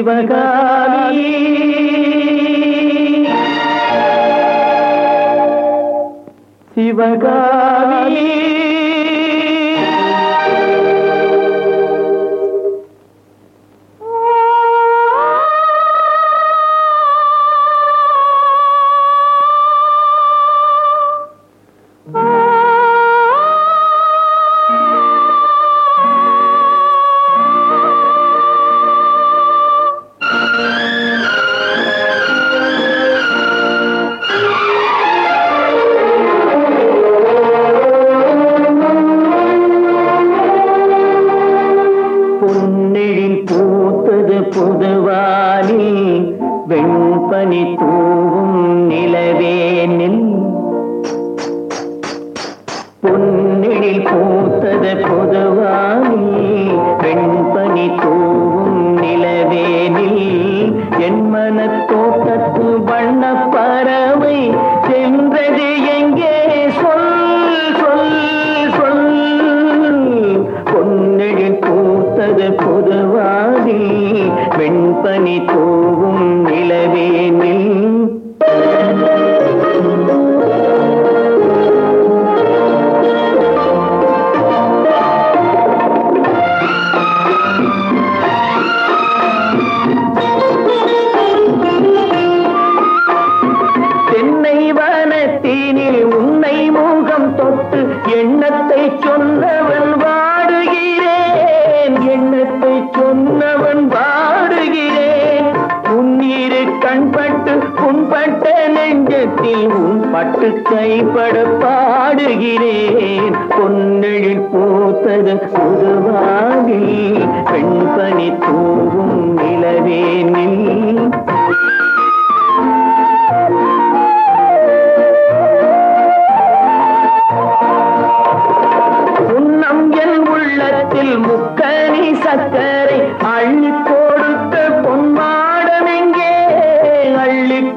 சிவகாமி. சிவகாமி. புதுவாலி வெண்பனி தூவும் நிலவேனில் பொன்னெழில் பூத்தது புதுவானி வெண்பனி தூவும் நிலவேனில் என் மனத்தோட்டத்து வண்ண பறவை சென்றது எங்கே? சொல் சொல் சொல். பொன்னெழில் பூத்தது புதுவாதி வெண்பனி தூவும் நிலவேனில் தென்னை வனத்தினில் உன்னை முகம் தொட்டு எண்ணத்தை சொன்னவன் பட்டு புண்பட்ட நெஞ்சத்தில் உன் பட்டு கைப்பட பாடுகிறேன். பொன்னழில் பூத்தது புதுவாகி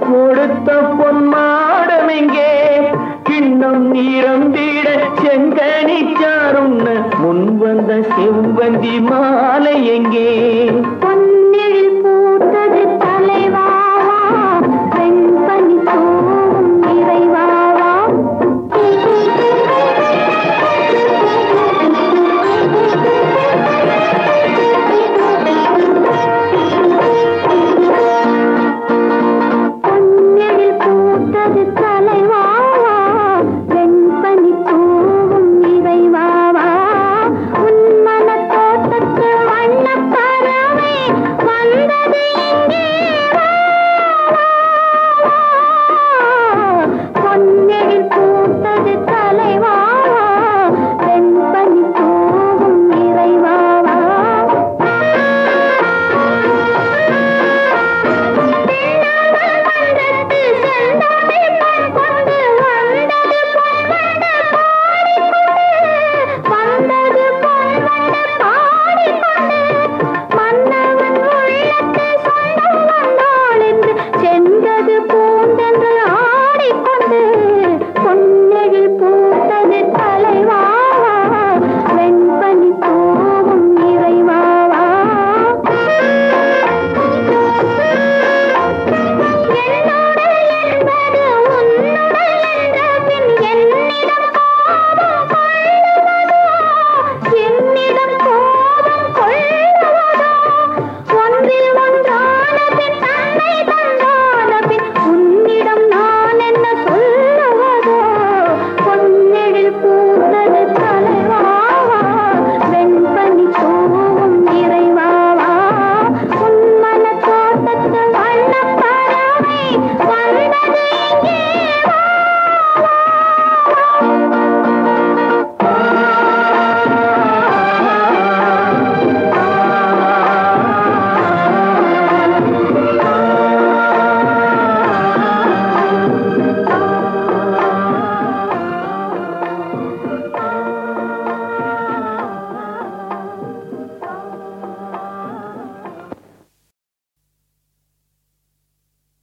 கொடுத்த பொன்மாடம் இங்கே கிண்ணம் நீரம்பிட செங்கனி சாருண்ண. முன் வந்த செவ்வந்தி மாலை எங்கே?